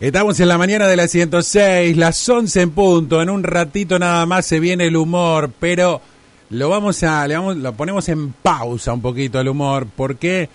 Estamos en la mañana de la 106, las 11 en punto. En un ratito nada más se viene el humor, pero lo vamos a, le vamos, lo ponemos en pausa un poquito el humor. ¿Por qué?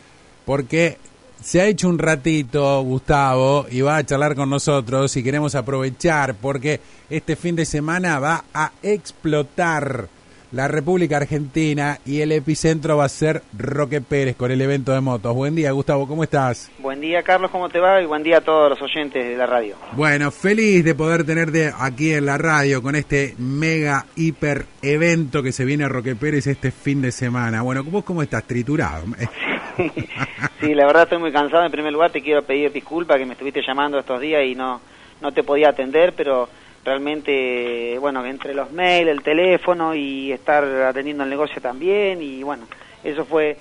Porque se ha hecho un ratito Gustavo y va a charlar con nosotros y queremos aprovechar porque este fin de semana va a explotar la República Argentina y el epicentro va a ser Roque Pérez con el evento de motos. Buen día, Gustavo, ¿cómo estás? Buen día, Carlos, ¿cómo te va? Y buen día a todos los oyentes de la radio. Bueno, feliz de poder tenerte aquí en la radio con este mega hiper evento que se viene a Roque Pérez este fin de semana. Bueno, ¿vos cómo estás? Triturado. sí, la verdad estoy muy cansado. En primer lugar, te quiero pedir disculpas que me estuviste llamando estos días y no, no te podía atender, pero realmente, bueno, entre los mails, el teléfono y estar atendiendo el negocio también y bueno, eso fue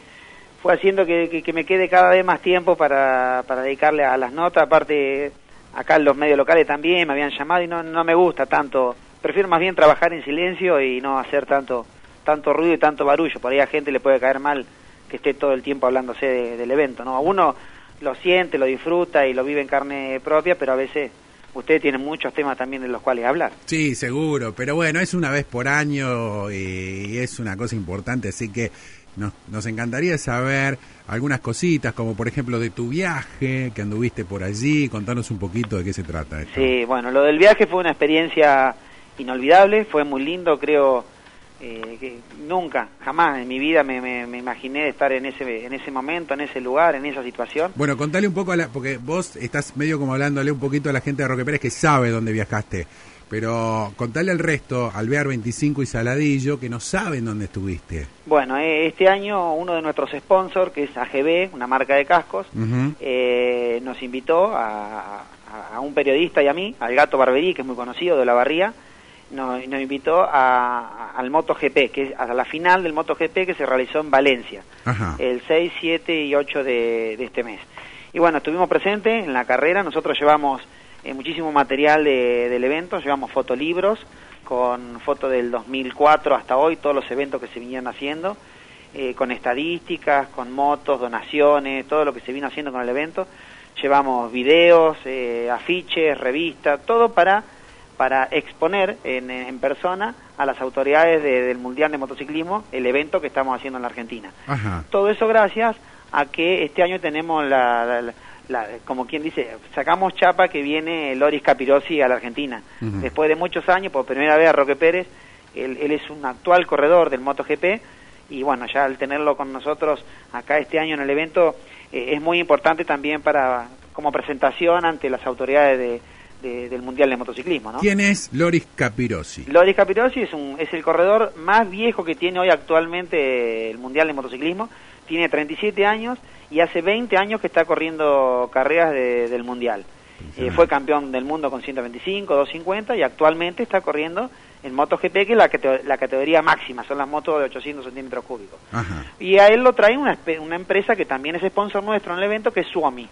fue haciendo que, que, me quede cada vez más tiempo para, para dedicarle a las notas, aparte acá en los medios locales también me habían llamado y no, no me gusta tanto, prefiero más bien trabajar en silencio y no hacer tanto tanto ruido y tanto barullo, por ahí a gente le puede caer mal que esté todo el tiempo hablándose del evento, ¿no? A uno lo siente, lo disfruta y lo vive en carne propia, pero a veces usted tiene muchos temas también de los cuales hablar. Sí, seguro, pero bueno, es una vez por año y es una cosa importante, así que nos, nos encantaría saber algunas cositas, como por ejemplo de tu viaje, que anduviste por allí, contanos un poquito de qué se trata. Esto. Sí, bueno, lo del viaje fue una experiencia inolvidable, fue muy lindo, creo eh, que nunca, jamás en mi vida me, me, imaginé estar en ese, en ese momento, en ese lugar, en esa situación. Bueno, contale un poco, a la, porque vos estás medio como hablándole un poquito a la gente de Roque Pérez que sabe dónde viajaste, pero contale al resto, Alvear 25 y Saladillo, que no saben dónde estuviste. Bueno, eh, este año uno de nuestros sponsors, que es AGB, una marca de cascos, eh, nos invitó a, a, a, un periodista y a mí, al Gato Barberí, que es muy conocido de la barría, nos, nos invitó a, al MotoGP, que es a la final del MotoGP que se realizó en Valencia, el 6, 7 y 8 de, este mes. Y bueno, estuvimos presentes en la carrera, nosotros llevamos eh, muchísimo material del evento, llevamos fotolibros con fotos del 2004 hasta hoy, todos los eventos que se vinieron haciendo, eh, con estadísticas, con motos, donaciones, todo lo que se vino haciendo con el evento. Llevamos videos, eh, afiches, revistas, todo para para exponer en, persona a las autoridades del Mundial de Motociclismo el evento que estamos haciendo en la Argentina. Todo eso gracias a que este año tenemos la, como quien dice, sacamos chapa que viene Loris Capirossi a la Argentina. Después de muchos años, por primera vez a Roque Pérez, él, es un actual corredor del MotoGP y bueno, ya al tenerlo con nosotros acá este año en el evento eh, es muy importante también para como presentación ante las autoridades de, del Mundial de Motociclismo. ¿no? ¿Quién es Loris Capirossi? Loris Capirossi es, un, es el corredor más viejo que tiene hoy actualmente el Mundial de Motociclismo. Tiene 37 años y hace 20 años que está corriendo carreras del Mundial. Eh, fue campeón del mundo con 125, 250 y actualmente está corriendo en MotoGP, que es la, la categoría máxima, son las motos de 800 centímetros cúbicos. Y a él lo trae una, una empresa que también es sponsor nuestro en el evento, que es Suomi.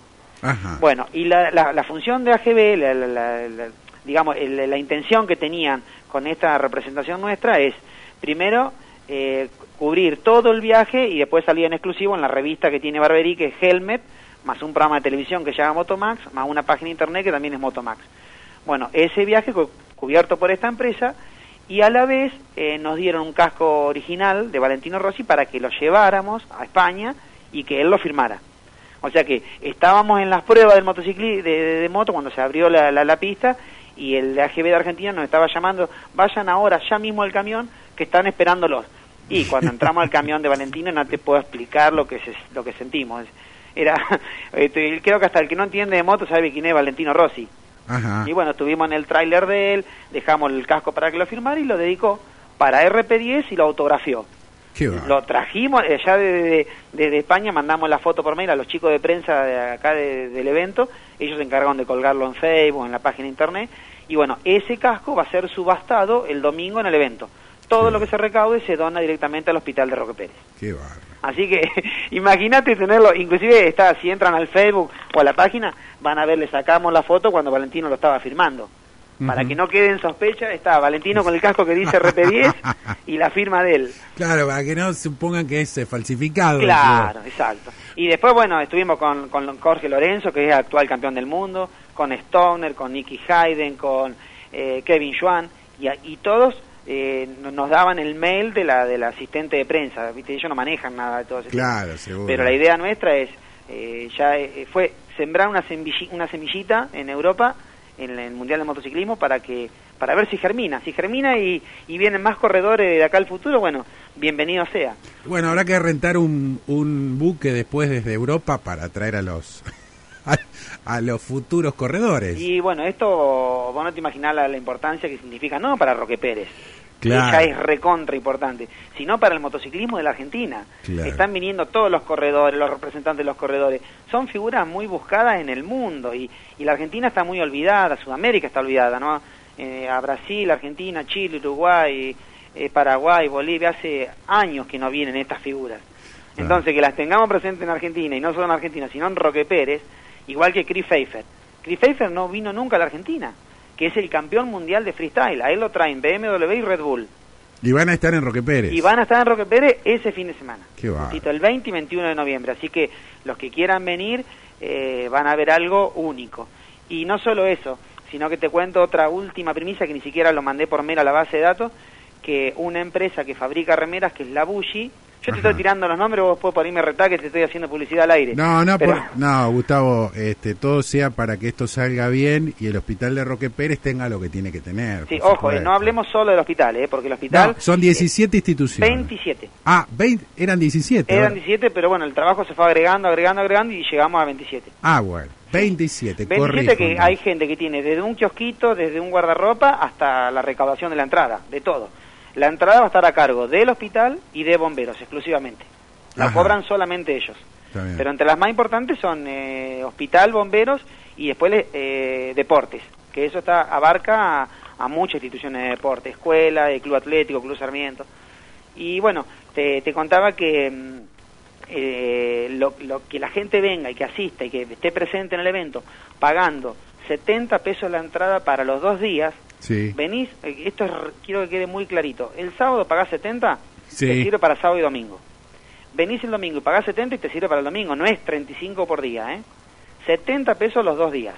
Bueno, y la, la, función de AGB, la, digamos, la intención que tenían con esta representación nuestra es, primero, eh, cubrir todo el viaje y después salir en exclusivo en la revista que tiene Barberi, que es Helmet, más un programa de televisión que se llama Motomax, más una página de internet que también es Motomax. Bueno, ese viaje cubierto por esta empresa y a la vez eh, nos dieron un casco original de Valentino Rossi para que lo lleváramos a España y que él lo firmara. O sea que estábamos en las pruebas del motociclismo de, moto cuando se abrió la, la, pista y el AGB de Argentina nos estaba llamando, vayan ahora ya mismo al camión que están esperándolos. Y cuando entramos al camión de Valentino no te puedo explicar lo que lo que sentimos. Era este, creo que hasta el que no entiende de moto sabe quién es Valentino Rossi. Y bueno, estuvimos en el tráiler de él, dejamos el casco para que lo firmara y lo dedicó para RP10 y lo autografió. Lo trajimos allá desde de, España, mandamos la foto por mail a los chicos de prensa de acá del evento, ellos se encargaron de colgarlo en Facebook, en la página de internet, y bueno, ese casco va a ser subastado el domingo en el evento. Todo lo que se recaude se dona directamente al hospital de Roque Pérez. Qué Así que imagínate tenerlo, inclusive está, si entran al Facebook o a la página, van a ver, le sacamos la foto cuando Valentino lo estaba firmando. Para que no quede en sospecha, está Valentino con el casco que dice RP10 y la firma de él. Claro, para que no supongan que es eh, falsificado. Claro, exacto. Y después, bueno, estuvimos con, con Jorge Lorenzo, que es actual campeón del mundo, con Stoner, con Nicky Hayden, con eh, Kevin Schwan, y, y todos eh, nos daban el mail de la del asistente de prensa. ¿viste? Ellos no manejan nada de todo eso. Claro, seguro. Pero la idea nuestra es, eh, ya eh, fue sembrar una, una semillita en Europa, en el Mundial de Motociclismo, para que para ver si germina. Si germina y, y vienen más corredores de acá al futuro, bueno, bienvenido sea. Bueno, habrá que rentar un, un buque después desde Europa para traer a los a, a los futuros corredores. Y bueno, esto vos no te imaginás la, la importancia que significa, no para Roque Pérez, Claro. que ya es recontra importante, sino para el motociclismo de la Argentina. Claro. Están viniendo todos los corredores, los representantes de los corredores. Son figuras muy buscadas en el mundo y, y la Argentina está muy olvidada, Sudamérica está olvidada, ¿no? Eh, a Brasil, Argentina, Chile, Uruguay, eh, Paraguay, Bolivia, hace años que no vienen estas figuras. Claro. Entonces, que las tengamos presentes en Argentina, y no solo en Argentina, sino en Roque Pérez, igual que Chris Pfeiffer. Chris Pfeiffer no vino nunca a la Argentina, que es el campeón mundial de freestyle. A él lo traen BMW y Red Bull. Y van a estar en Roque Pérez. Y van a estar en Roque Pérez ese fin de semana. Qué. Justito, el 20 y 21 de noviembre. Así que los que quieran venir eh, van a ver algo único. Y no solo eso, sino que te cuento otra última primicia que ni siquiera lo mandé por mail a la base de datos, que una empresa que fabrica remeras, que es la Bushi, yo te estoy tirando los nombres, vos después por ahí me retá que te estoy haciendo publicidad al aire. No, no, Pero- por- no, Gustavo, este, todo sea para que esto salga bien y el hospital de Roque Pérez tenga lo que tiene que tener. Sí, ojo, eh, no hablemos solo del hospital, eh, porque el hospital... No, son 17 instituciones. 27. Ah, 20, eran 17. Eran ahora. 17, pero bueno, el trabajo se fue agregando, agregando, agregando y llegamos a 27. Ah, bueno, 27, 27 corrijo, que hay gente que tiene desde un kiosquito, desde un guardarropa hasta la recaudación de la entrada, de todo. La entrada va a estar a cargo del hospital y de bomberos exclusivamente. La Ajá. cobran solamente ellos. Pero entre las más importantes son eh, hospital, bomberos y después eh, deportes, que eso está abarca a, a muchas instituciones de deporte, escuela, eh, club atlético, club Sarmiento. Y bueno, te, te contaba que mm, eh, lo, lo que la gente venga y que asista y que esté presente en el evento pagando 70 pesos la entrada para los dos días, Sí. venís, eh, esto es, quiero que quede muy clarito, el sábado pagás 70, Sí. te sirve para sábado y domingo. Venís el domingo y pagás 70 y te sirve para el domingo, no es 35 por día, ¿eh? 70 pesos los dos días.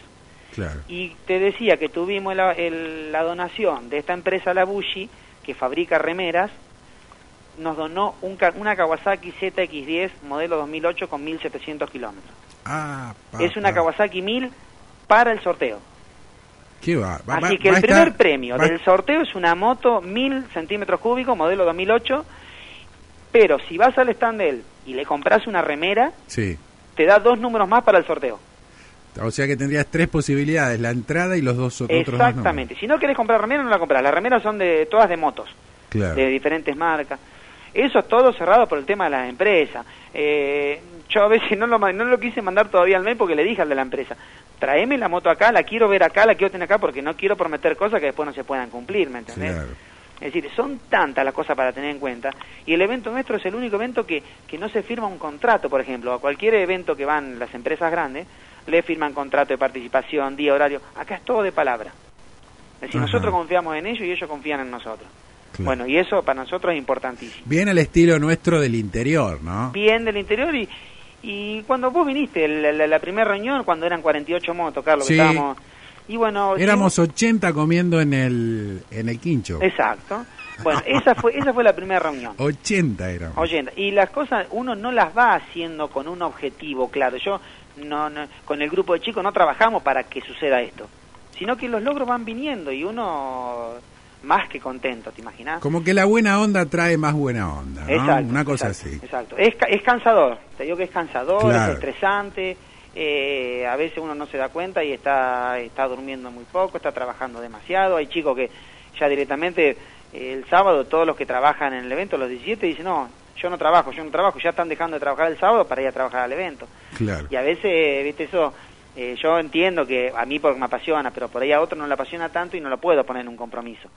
Claro. Y te decía que tuvimos la, el- la donación de esta empresa, la Bushi, que fabrica remeras, nos donó un, una Kawasaki ZX10 modelo 2008 con 1700 kilómetros. Ah, Es una. Kawasaki 1000 para el sorteo. ¿Qué va? Va- Así que va el primer estar- premio va- del sorteo es una moto 1000 centímetros cúbicos, modelo 2008, pero si vas al stand de él y le compras una remera, Sí. te da dos números más para el sorteo. O sea que tendrías tres posibilidades, la entrada y los dos otros dos. Exactamente. Si no querés comprar remera, no la compras. Las remeras son de todas de motos. Claro. de diferentes marcas. Eso es todo cerrado por el tema de las empresas. Eh, yo a veces no lo, no lo quise mandar todavía al mail porque le dije al de la empresa, traeme la moto acá, la quiero ver acá, la quiero tener acá porque no quiero prometer cosas que después no se puedan cumplir, ¿me entendés? Claro. Es decir, son tantas las cosas para tener en cuenta y el evento nuestro es el único evento que, que no se firma un contrato, por ejemplo, a cualquier evento que van las empresas grandes, le firman contrato de participación, día, horario, acá es todo de palabra. Es decir, Ajá. nosotros confiamos en ellos y ellos confían en nosotros. Claro. Bueno, y eso para nosotros es importantísimo. Bien al estilo nuestro del interior, ¿no? Bien del interior y, y cuando vos viniste, la, la- la primera reunión, cuando eran 48 motos, Carlos, que estábamos... Y bueno... Éramos sí, 80 comiendo en el, en el quincho. Exacto. Bueno, esa fue, esa fue la primera reunión. 80 éramos. Oyendo, y las cosas uno no las va haciendo con un objetivo claro. Yo no, no- con el grupo de chicos no trabajamos para que suceda esto, sino que los logros van viniendo y uno más que contento, ¿te imaginas? Como que la buena onda trae más buena onda, ¿no? Exacto, Una cosa exacto, así. Exacto. Es, es cansador, te digo que es cansador, Claro. es estresante, eh, a veces uno no se da cuenta y está, está durmiendo muy poco, está trabajando demasiado, hay chicos que ya directamente eh, el sábado todos los que trabajan en el evento, los 17, dicen, no, yo no trabajo, yo no trabajo, ya están dejando de trabajar el sábado para ir a trabajar al evento. Claro. Y a veces, viste, eso, eh, yo entiendo que a mí porque me apasiona, pero por ahí a otro no le apasiona tanto y no lo puedo poner en un compromiso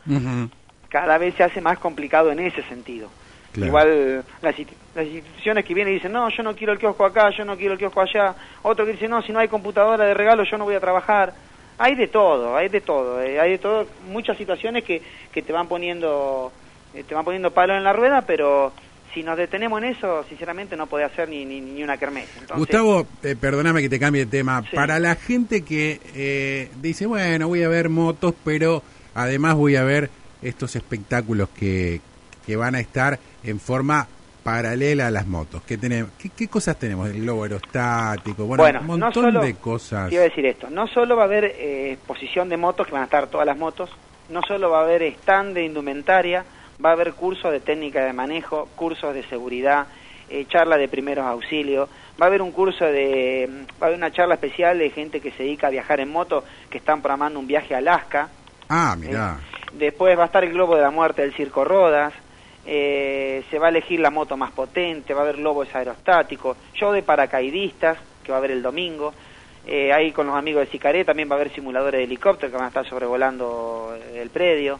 cada vez se hace más complicado en ese sentido. Claro. Igual las, las instituciones que vienen y dicen, no, yo no quiero el kiosco acá, yo no quiero el kiosco allá. Otro que dice, no, si no hay computadora de regalo, yo no voy a trabajar. Hay de todo, hay de todo, eh, hay de todo, muchas situaciones que, que te van poniendo eh, te van poniendo palo en la rueda, pero si nos detenemos en eso, sinceramente no puede hacer ni, ni, ni una kermés. Gustavo, eh, perdóname que te cambie de tema. Para la gente que eh, dice, bueno, voy a ver motos, pero además voy a ver estos espectáculos que, que van a estar en forma paralela a las motos. ¿Qué, tenemos, qué, cosas tenemos? El globo aerostático, bueno, un montón de cosas. Quiero decir esto, no solo va a haber eh, exposición de motos, que van a estar todas las motos, no solo va a haber stand de indumentaria, va a haber cursos de técnica de manejo, cursos de seguridad, eh, charla de primeros auxilios, va a haber un curso de, va a haber una charla especial de gente que se dedica a viajar en moto, que están programando un viaje a Alaska. Ah, mira. Eh, después va a estar el globo de la muerte del Circo Rodas, eh, se va a elegir la moto más potente, va a haber globos aerostáticos, show de paracaidistas, que va a haber el domingo, eh, ahí con los amigos de Sicaré también va a haber simuladores de helicóptero que van a estar sobrevolando el predio.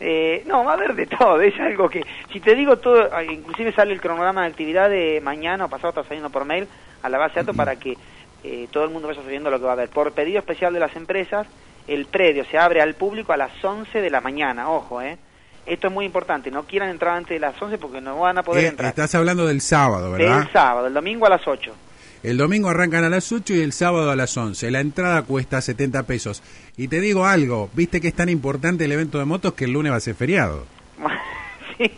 Eh, no, va a haber de todo, es algo que, si te digo todo, ah, inclusive sale el cronograma de actividad de mañana o pasado, está saliendo por mail a la base de datos para que eh, todo el mundo vaya sabiendo lo que va a haber. Por pedido especial de las empresas, el predio se abre al público a las 11 de la mañana, ojo, ¿eh? Esto es muy importante, no quieran entrar antes de las 11 porque no van a poder entrar. Estás hablando del sábado, ¿verdad? Del sábado, el domingo a las 8. El domingo arrancan a las 8 y el sábado a las 11. La entrada cuesta 70 pesos. Y te digo algo, viste que es tan importante el evento de motos que el lunes va a ser feriado. sí,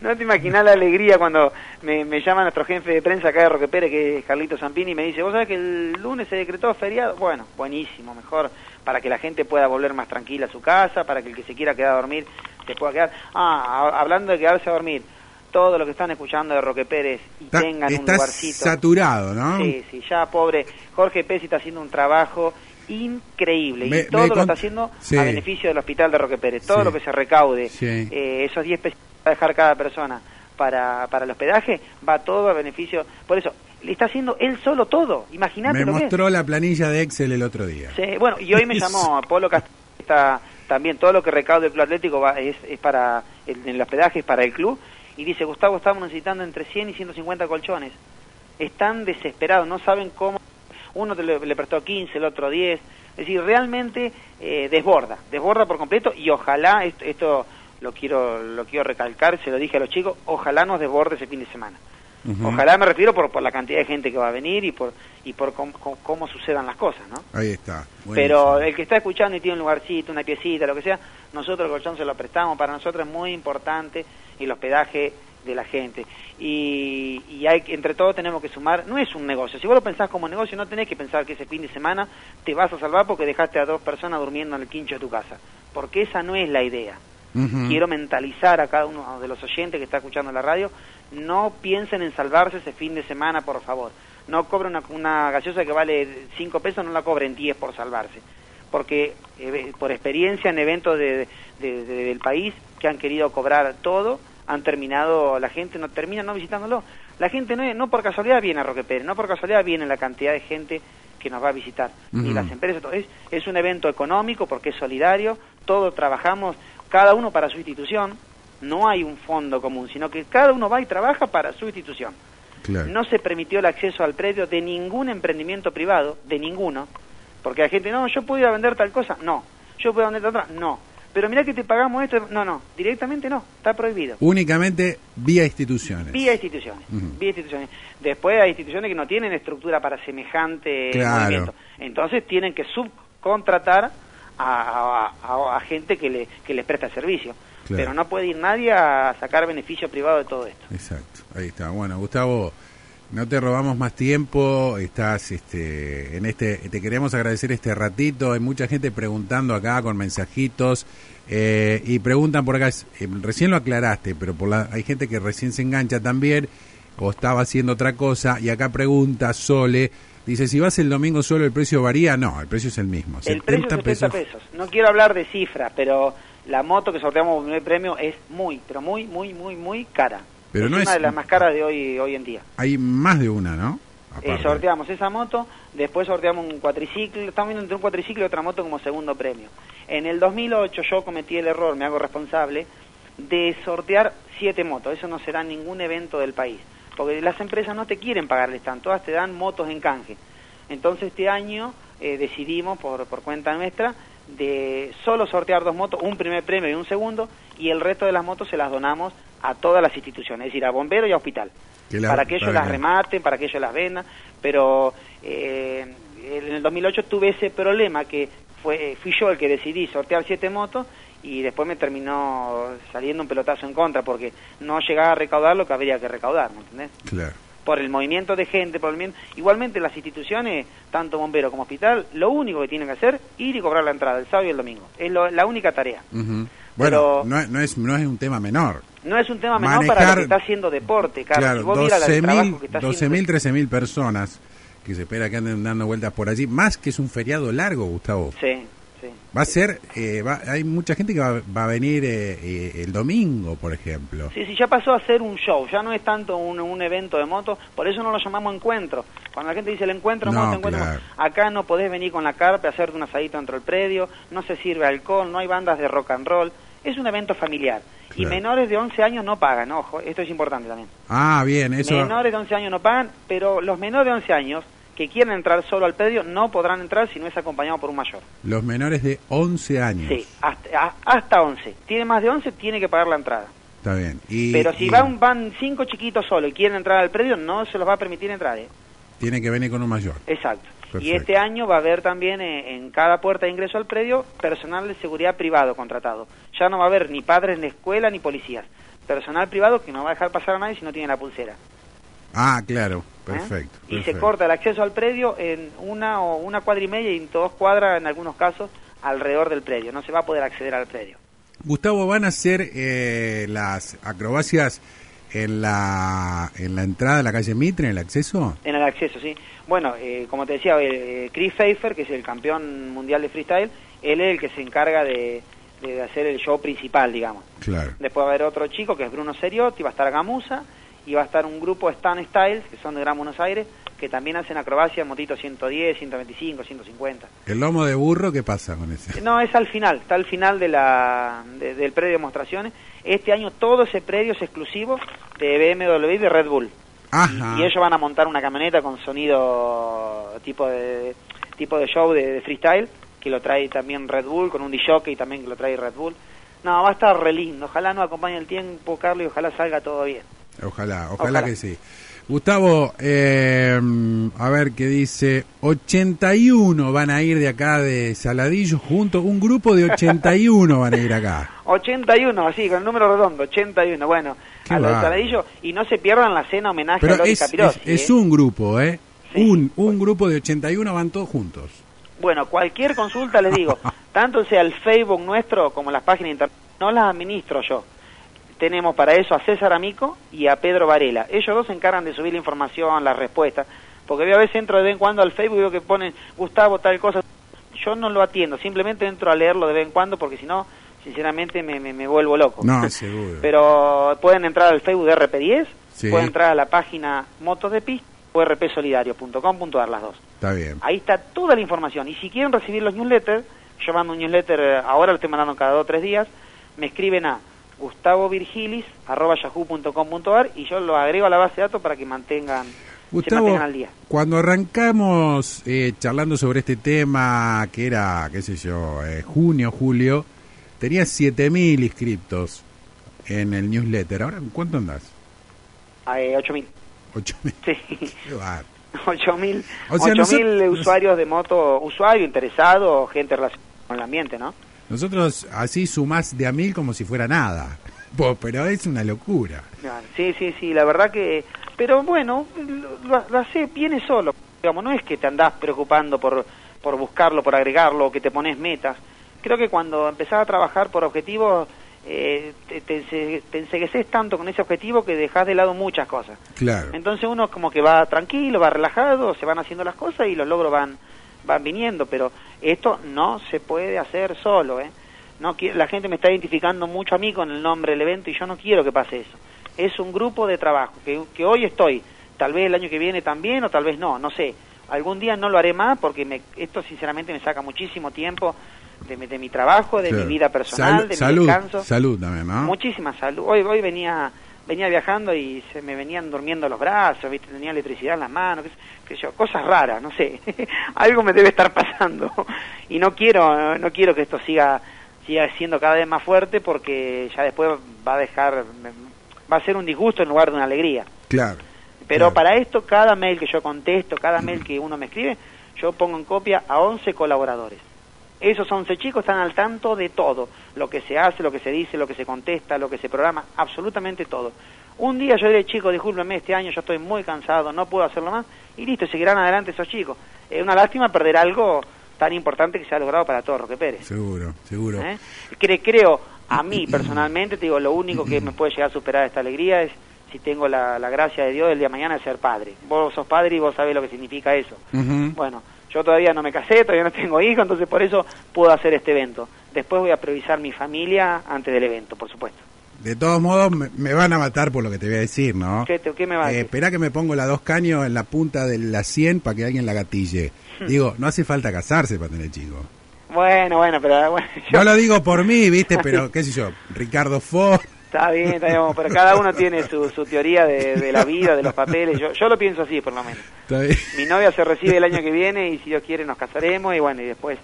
no te imaginas la alegría cuando me, llama nuestro jefe de prensa acá de Roque Pérez, que es Carlito Zampini, y me dice, ¿vos sabés que el lunes se decretó feriado? Bueno, buenísimo, mejor para que la gente pueda volver más tranquila a su casa, para que el que se quiera quedar a dormir se pueda quedar. Ah, hablando de quedarse a dormir, todo lo que están escuchando de Roque Pérez y tengan un lugarcito. saturado, ¿no? Sí, sí, ya pobre Jorge Pérez está haciendo un trabajo increíble y todo lo está haciendo a beneficio del hospital de Roque Pérez. Todo lo que se recaude, eh, esos 10 pesos va a dejar cada persona para, para el hospedaje, va todo a beneficio. Por eso, le está haciendo él solo todo. Imagínate. Me mostró la planilla de Excel el otro día. Sí, bueno, y hoy me llamó Apolo Castillo, está también todo lo que recaude el Club Atlético va, es, es para el, el hospedaje, es para el club y dice, Gustavo, estamos necesitando entre 100 y 150 colchones. Están desesperados, no saben cómo. Uno le, prestó 15, el otro 10. Es decir, realmente eh, desborda, desborda por completo y ojalá, esto, lo, quiero, lo quiero recalcar, se lo dije a los chicos, ojalá nos desborde ese fin de semana. Ojalá me refiero por, por la cantidad de gente que va a venir y por y por cómo, sucedan las cosas, ¿no? Ahí está. Pero el que está escuchando y tiene un lugarcito, una piecita, lo que sea, nosotros el colchón se lo prestamos, para nosotros es muy importante el hospedaje de la gente. Y, y hay, entre todos tenemos que sumar, no es un negocio, si vos lo pensás como negocio no tenés que pensar que ese fin de semana te vas a salvar porque dejaste a dos personas durmiendo en el quincho de tu casa, porque esa no es la idea. Quiero mentalizar a cada uno de los oyentes que está escuchando la radio, no piensen en salvarse ese fin de semana, por favor. No cobren una, una gaseosa que vale 5 pesos, no la cobren 10 por salvarse. Porque eh, por experiencia en eventos de, del país que han querido cobrar todo, han terminado, la gente no termina no visitándolo. La gente no, no por casualidad viene a Roque Pérez, no por casualidad viene la cantidad de gente que nos va a visitar, ni las empresas. Es, es un evento económico porque es solidario, todos trabajamos, cada uno para su institución, no hay un fondo común, sino que cada uno va y trabaja para su institución. No se permitió el acceso al predio de ningún emprendimiento privado, de ninguno, porque la gente, no, yo puedo ir a vender tal cosa, no, yo puedo vender tal otra, no, pero mira que te pagamos esto, no, no, directamente no, está prohibido. Únicamente vía instituciones. Vía instituciones, vía instituciones. Después hay instituciones que no tienen estructura para semejante movimiento, entonces tienen que subcontratar a, a, gente que, le, que les presta servicio. Pero no puede ir nadie a sacar beneficio privado de todo esto. Exacto, ahí está. Bueno, Gustavo, no te robamos más tiempo, estás este, en este, te queremos agradecer este ratito, hay mucha gente preguntando acá con mensajitos eh, y preguntan por acá, eh, recién lo aclaraste, pero por la, hay gente que recién se engancha también o estaba haciendo otra cosa y acá pregunta Sole, dice, si vas el domingo solo el precio varía, no, el precio es el mismo, el precio es 70 pesos. pesos. No quiero hablar de cifras, pero la moto que sorteamos en el premio es muy, pero muy, muy, muy, muy cara. Pero es no una de las más caras de hoy hoy en día. Hay más de una, ¿no? Eh, sorteamos esa moto, después sorteamos un cuatriciclo, estamos viendo entre un cuatriciclo y otra moto como segundo premio. En el 2008 yo cometí el error, me hago responsable, de sortear siete motos. Eso no será ningún evento del país, porque las empresas no te quieren pagarles tanto, todas te dan motos en canje. Entonces este año eh, decidimos por, por cuenta nuestra de solo sortear dos motos, un primer premio y un segundo, y el resto de las motos se las donamos a todas las instituciones, es decir, a bomberos y a hospital, Que la- para que ellos para las que- rematen, para que ellos las vendan, pero eh, en el 2008 tuve ese problema que fue fui yo el que decidí sortear siete motos y después me terminó saliendo un pelotazo en contra porque no llegaba a recaudar lo que habría que recaudar, ¿me entendés? Claro. Por el movimiento de gente, por el movimiento... igualmente las instituciones, tanto bombero como hospital, lo único que tienen que hacer ir y cobrar la entrada el sábado y el domingo. Es lo- la única tarea. Bueno, Pero- no, es- no, es, no es un tema menor. No es un tema menor para Manejar- lo que está haciendo deporte, Carlos. Claro, si vos vieras el 12.000, trabajo que está haciendo... 12.000, 13.000 personas que se espera que anden dando vueltas por allí, más que es un feriado largo, Gustavo. Sí, sí. Va a ser, eh, va- hay mucha gente que va, va a venir eh, eh, el domingo, por ejemplo. Sí, sí, ya pasó a ser un show, ya no es tanto un, un evento de moto, por eso no lo llamamos encuentro. Cuando la gente dice el encuentro, No, moto, encuentro, claro. acá no podés venir con la carpa a hacerte un asadito dentro del predio, no se sirve alcohol, no hay bandas de rock and roll, es un evento familiar. Y menores de 11 años no pagan, ojo, esto es importante también. Ah, bien, eso. Menores de 11 años no pagan, pero los menores de 11 años que quieren entrar solo al predio no podrán entrar si no es acompañado por un mayor. Los menores de 11 años. Sí, hasta, a- hasta 11. Tiene más de 11, tiene que pagar la entrada. Está bien. Y, Pero si y van, van cinco chiquitos solo y quieren entrar al predio, no se los va a permitir entrar. ¿eh? Tiene que venir con un mayor. Exacto. Y este año va a haber también eh, en cada puerta de ingreso al predio personal de seguridad privado contratado. Ya no va a haber ni padres en la escuela ni policías. Personal privado que no va a dejar pasar a nadie si no tiene la pulsera. Ah, claro. ¿Eh? Perfecto. Y se corta el acceso al predio en una o una cuadra y media y en dos cuadras en algunos casos alrededor del predio. No se va a poder acceder al predio. Gustavo, ¿van a hacer eh, las acrobacias en la, en la entrada de la calle Mitre, en el acceso? En el acceso, sí. Bueno, eh, como te decía, eh, Chris Pfeiffer, que es el campeón mundial de freestyle, él es el que se encarga de, de hacer el show principal, digamos. Claro. Después va a haber otro chico que es Bruno Seriotti, va a estar Gamusa y va a estar un grupo Stan Styles, que son de Gran Buenos Aires, que también hacen acrobacia en motitos 110, 125, 150. ¿El lomo de burro qué pasa con ese? No, es al final, está al final de la, de- del predio de demostraciones. Este año todo ese predio es exclusivo de BMW y de Red Bull. Ajá. Y ellos van a montar una camioneta con sonido tipo de tipo de show de, de freestyle que lo trae también Red Bull con un y también que lo trae Red Bull. No, va a estar re lindo. Ojalá no acompañe el tiempo, Carlos, y ojalá salga todo bien. Ojalá, ojalá, Ojalá. que sí. Gustavo, eh, a ver qué dice. 81 van a ir de acá de Saladillo juntos. Un grupo de 81 van a ir acá. 81, así, con el número redondo, 81. Bueno, Qué a los de. Saladillo. Y no se pierdan la cena homenaje Pero a Lori es, Capirossi, es, es ¿eh? un grupo, ¿eh? Sí. Un, un grupo de 81 van todos juntos. Bueno, cualquier consulta les digo, tanto sea el Facebook nuestro como las páginas internet, no las administro yo. Tenemos para eso a César Amico y a Pedro Varela. Ellos dos se encargan de subir la información, las respuestas. Porque yo a veces entro de vez en cuando al Facebook y veo que ponen Gustavo tal cosa. Yo no lo atiendo, simplemente entro a leerlo de vez en cuando porque si no, sinceramente me, me, me vuelvo loco. No, seguro. Pero pueden entrar al Facebook de RP10, Sí. pueden entrar a la página Motos de Pista o rpsolidario.com.ar las dos. Está bien. Ahí está toda la información. Y si quieren recibir los newsletters, yo mando un newsletter, eh, ahora lo estoy mandando cada dos o tres días, me escriben a gustavovirgilis.yahoo.com.ar y yo lo agrego a la base de datos para que mantengan, se Gustavo, mantengan al día. cuando arrancamos eh, charlando sobre este tema, que era, qué sé yo, eh, junio, julio, tenías 7.000 inscriptos en el newsletter. ¿Ahora cuánto andás? Eh, 8.000. 8.000. Sí. Qué bárbaro. 8.000 O sea, 8.000 nosotros- usuarios de moto, usuario interesado, gente relacionada con el ambiente, ¿no? Nosotros así sumás de a mil como si fuera nada. Pero es una locura. Claro, Sí, sí, sí, la verdad que... Pero bueno, lo, lo, hace, viene solo. Digamos, no es que te andás preocupando por, por buscarlo, por agregarlo, o que te pones metas. Creo que cuando empezás a trabajar por objetivos, eh, te, te ensegueces tanto con ese objetivo que dejas de lado muchas cosas. Claro. Entonces uno como que va tranquilo, va relajado, se van haciendo las cosas y los logros van van viniendo, pero esto no se puede hacer solo, ¿eh? No la gente me está identificando mucho a mí con el nombre del evento y yo no quiero que pase eso. Es un grupo de trabajo que, que hoy estoy, tal vez el año que viene también o tal vez no, no sé. Algún día no lo haré más porque me, esto sinceramente me saca muchísimo tiempo de, mi- de mi trabajo, de Claro. mi vida personal, Sal- de salud, mi descanso. Salud también, ¿no? Muchísima salud. Hoy, hoy venía venía viajando y se me venían durmiendo los brazos, ¿viste? tenía electricidad en las manos, qué, sé yo, cosas raras, no sé, algo me debe estar pasando y no quiero, no quiero que esto siga, siga siendo cada vez más fuerte porque ya después va a dejar, va a ser un disgusto en lugar de una alegría. Claro. Pero para esto, cada mail que yo contesto, cada mail que uno me escribe, yo pongo en copia a 11 colaboradores. Esos 11 chicos están al tanto de todo, lo que se hace, lo que se dice, lo que se contesta, lo que se programa, absolutamente todo. Un día yo diré, chicos, discúlpenme, este año yo estoy muy cansado, no puedo hacerlo más, y listo, seguirán adelante esos chicos. Es una lástima perder algo tan importante que se ha logrado para todo Roque Pérez. Seguro, seguro. ¿Eh? creo, a mí personalmente, te digo, lo único que me puede llegar a superar esta alegría es si tengo la, gracia de Dios el día de mañana de ser padre. Vos sos padre y vos sabés lo que significa eso. Bueno, yo todavía no me casé, todavía no tengo hijos, entonces por eso puedo hacer este evento. Después voy a priorizar mi familia antes del evento, por supuesto. De todos modos, me, van a matar por lo que te voy a decir, ¿no? ¿Qué, qué me va a eh, decir? espera que me pongo las dos caños en la punta de la 100 para que alguien la gatille. Hmm. Digo, no hace falta casarse para tener chicos. Bueno, bueno, pero... Bueno, No lo digo por mí, ¿viste? Pero, qué sé yo, Ricardo Ford... Está bien, está bien, pero cada uno tiene su, su teoría de, la vida, de los papeles. Yo, yo lo pienso así, por lo menos. Mi novia se recibe el año que viene y si Dios quiere nos casaremos y bueno, y después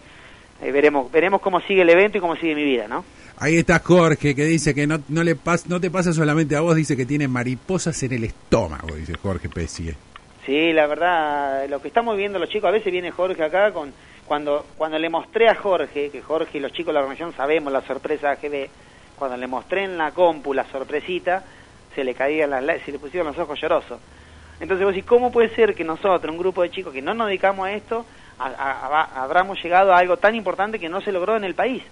eh, veremos veremos cómo sigue el evento y cómo sigue mi vida, ¿no? Ahí está Jorge que dice que no, no, le pas, no te pasa solamente a vos, dice que tiene mariposas en el estómago, dice Jorge Pessie. Sí, la verdad, lo que estamos viendo los chicos, a veces viene Jorge acá con cuando cuando le mostré a Jorge, que Jorge y los chicos de la organización sabemos la sorpresa AGB, cuando le mostré en la compu la sorpresita, se le caían las se le pusieron los ojos llorosos. Entonces vos decís, ¿cómo puede ser que nosotros, un grupo de chicos que no nos dedicamos a esto, habramos llegado a algo tan importante que no se logró en el país?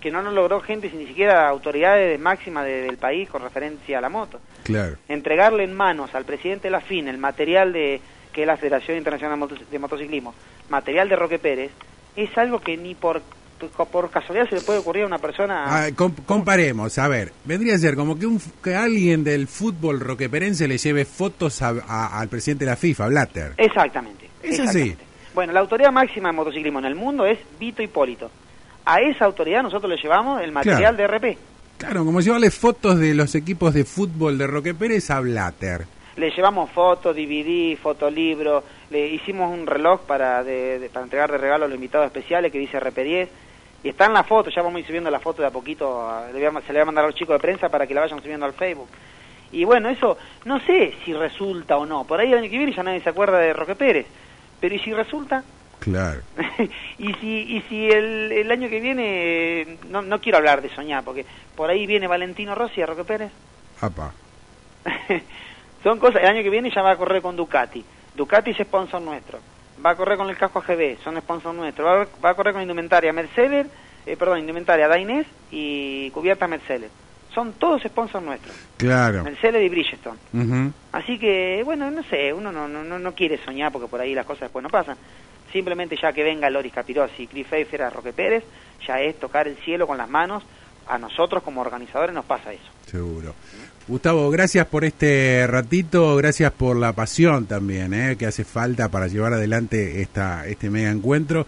Que no nos logró gente, ni siquiera autoridades máximas del país con referencia a la moto. Claro. Entregarle en manos al presidente de la FIN el material de que es la Federación Internacional de Motociclismo, material de Roque Pérez, es algo que ni por por casualidad se le puede ocurrir a una persona... Ah, comparemos, a ver, vendría a ser como que, un, que alguien del fútbol roqueperense le lleve fotos al presidente de la FIFA, Blatter. Exactamente. Es así. Bueno, la autoridad máxima de motociclismo en el mundo es Vito Hipólito. A esa autoridad nosotros le llevamos el material de RP. Claro, como llevarle fotos de los equipos de fútbol de Roque Pérez a Blatter. Le llevamos fotos, DVD, fotolibro, le hicimos un reloj para, para entregar de regalo a los invitados especiales que dice RP10 y está en la foto, ya vamos a ir subiendo la foto de a poquito, se le va a mandar a los chicos de prensa para que la vayan subiendo al Facebook. Y bueno, eso no sé si resulta o no. Por ahí el año que viene ya nadie se acuerda de Roque Pérez. Pero ¿y si resulta? Claro. y si, y si el, el año que viene, no, no quiero hablar de soñar, porque por ahí viene Valentino Rossi a Roque Pérez. Apa. Son cosas, el año que viene ya va a correr con Ducati. Ducati es sponsor nuestro va a correr con el casco AGB, son sponsor nuestro, va, va a correr con indumentaria Mercedes, eh, perdón, indumentaria Dainés y cubierta Mercedes. Son todos sponsors nuestros. Claro. Mercedes y Bridgestone. Así que, bueno, no sé, uno no, no, no quiere soñar porque por ahí las cosas después no pasan. Simplemente ya que venga Loris Capirossi y Cliff Pfeiffer a Roque Pérez, ya es tocar el cielo con las manos. A nosotros como organizadores nos pasa eso. Seguro. Gustavo, gracias por este ratito, gracias por la pasión también ¿eh? que hace falta para llevar adelante esta, este mega encuentro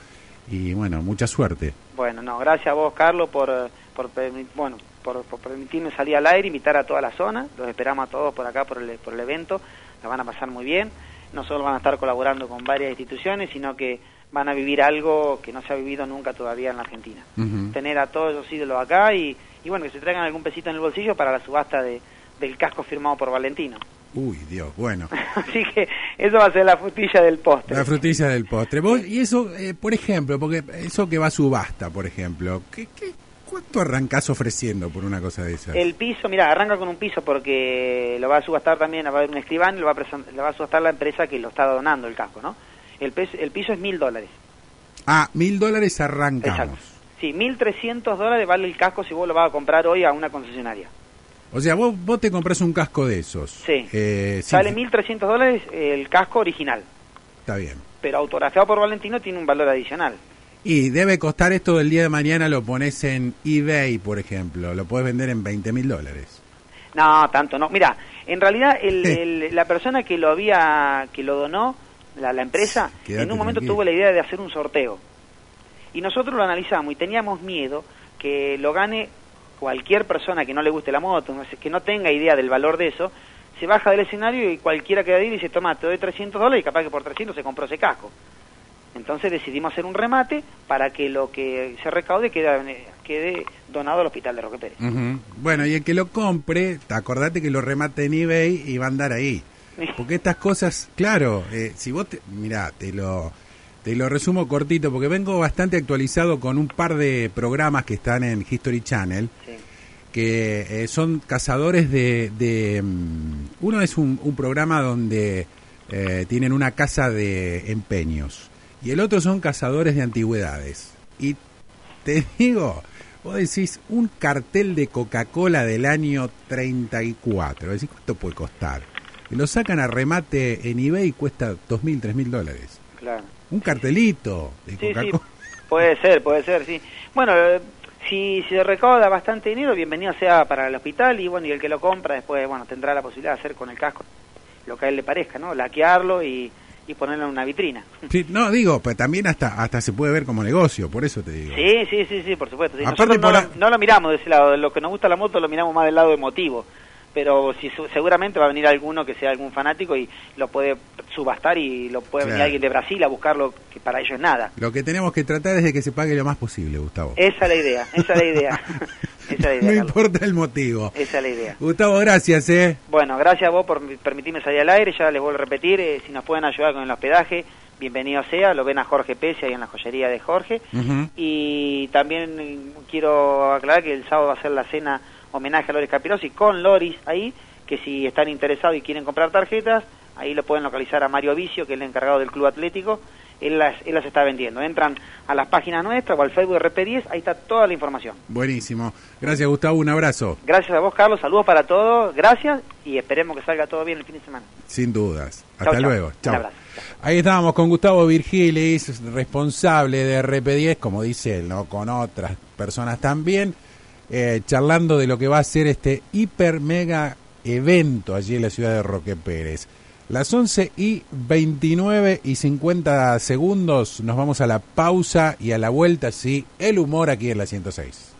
y bueno, mucha suerte. Bueno, no, gracias a vos, Carlos, por, por, bueno, por, permitirme salir al aire, invitar a toda la zona, los esperamos a todos por acá por el, por el evento, la van a pasar muy bien, no solo van a estar colaborando con varias instituciones, sino que van a vivir algo que no se ha vivido nunca todavía en la Argentina. Tener a todos esos ídolos acá y, y bueno, que se traigan algún pesito en el bolsillo para la subasta de del casco firmado por Valentino. Uy, Dios, bueno. Así que eso va a ser la frutilla del postre. La frutilla del postre. y eso, eh, por ejemplo, porque eso que va a subasta, por ejemplo, ¿qué, qué, cuánto arrancás ofreciendo por una cosa de esas? El piso, mira, arranca con un piso porque lo va a subastar también, va a haber un escribano y lo va a, lo va a subastar la empresa que lo está donando el casco, ¿no? El, el piso es mil dólares. Ah, mil dólares arrancamos. Exacto. Sí, mil trescientos dólares vale el casco si vos lo vas a comprar hoy a una concesionaria. O sea, vos, vos te compras un casco de esos. Sí. Eh, Sale 1.300 dólares el casco original. Está bien. Pero autografiado por Valentino tiene un valor adicional. Y debe costar esto del día de mañana, lo pones en eBay, por ejemplo. Lo puedes vender en 20 mil dólares. No, tanto no. Mira, en realidad el, la persona que lo había, que lo donó, la, la empresa, en un momento tuvo la idea de hacer un sorteo. Y nosotros lo analizamos y teníamos miedo que lo gane cualquier persona que no le guste la moto, que no tenga idea del valor de eso, se baja del escenario y cualquiera queda ahí dice, toma, te doy 300 dólares y capaz que por 300 se compró ese casco. Entonces decidimos hacer un remate para que lo que se recaude quede, quede donado al hospital de Roque Pérez. Bueno, y el que lo compre, acordate que lo remate en eBay y va a andar ahí. Porque estas cosas, claro, eh, si vos, te, mirá, te lo, te lo resumo cortito, porque vengo bastante actualizado con un par de programas que están en History Channel, que eh, son cazadores de... de mm, uno es un, un programa donde eh, tienen una casa de empeños y el otro son cazadores de antigüedades. Y te digo, vos decís un cartel de Coca-Cola del año 34, decís, ¿cuánto puede costar? Lo sacan a remate en eBay y cuesta 2.000, 3.000 dólares. Claro. Un cartelito de Coca-Cola. Puede ser, puede ser, sí. Bueno, eh, si, se recauda bastante dinero, bienvenido sea para el hospital y bueno, y el que lo compra después, bueno, tendrá la posibilidad de hacer con el casco lo que a él le parezca, ¿no? Laquearlo y y ponerlo en una vitrina. Sí, no, digo, pues también hasta hasta se puede ver como negocio, por eso te digo. Sí, sí, sí, sí por supuesto. Aparte no, no, lo miramos de ese lado, lo que nos gusta la moto lo miramos más del lado emotivo pero si seguramente va a venir alguno que sea algún fanático y lo puede subastar y lo puede venir alguien de Brasil a buscarlo, que para ellos es nada. Lo que tenemos que tratar es de que se pague lo más posible, Gustavo. Esa es la idea, esa es la idea. no importa el motivo. Esa es la idea. Gustavo, gracias, ¿eh? Bueno, gracias a vos por permitirme salir al aire, ya les vuelvo a repetir, eh, si nos pueden ayudar con el hospedaje, bienvenido sea, lo ven a Jorge Pese ahí en la joyería de Jorge. Y también quiero aclarar que el sábado va a ser la cena homenaje a Loris Capirosi con Loris ahí, que si están interesados y quieren comprar tarjetas, ahí lo pueden localizar a Mario Vicio, que es el encargado del Club Atlético, él las, él las está vendiendo. Entran a las páginas nuestras o al Facebook RP10, ahí está toda la información. Buenísimo. Gracias Gustavo, un abrazo. Gracias a vos Carlos, saludos para todos, gracias y esperemos que salga todo bien el fin de semana. Sin dudas. Hasta luego. Chao. Ahí estábamos con Gustavo Virgilis, responsable de RP10, como dice él, ¿no? con otras personas también eh, charlando de lo que va a ser este hiper mega evento allí en la ciudad de Roque Pérez. Las 11 y 29 y 50 segundos nos vamos a la pausa y a la vuelta, sí, el humor aquí en la 106.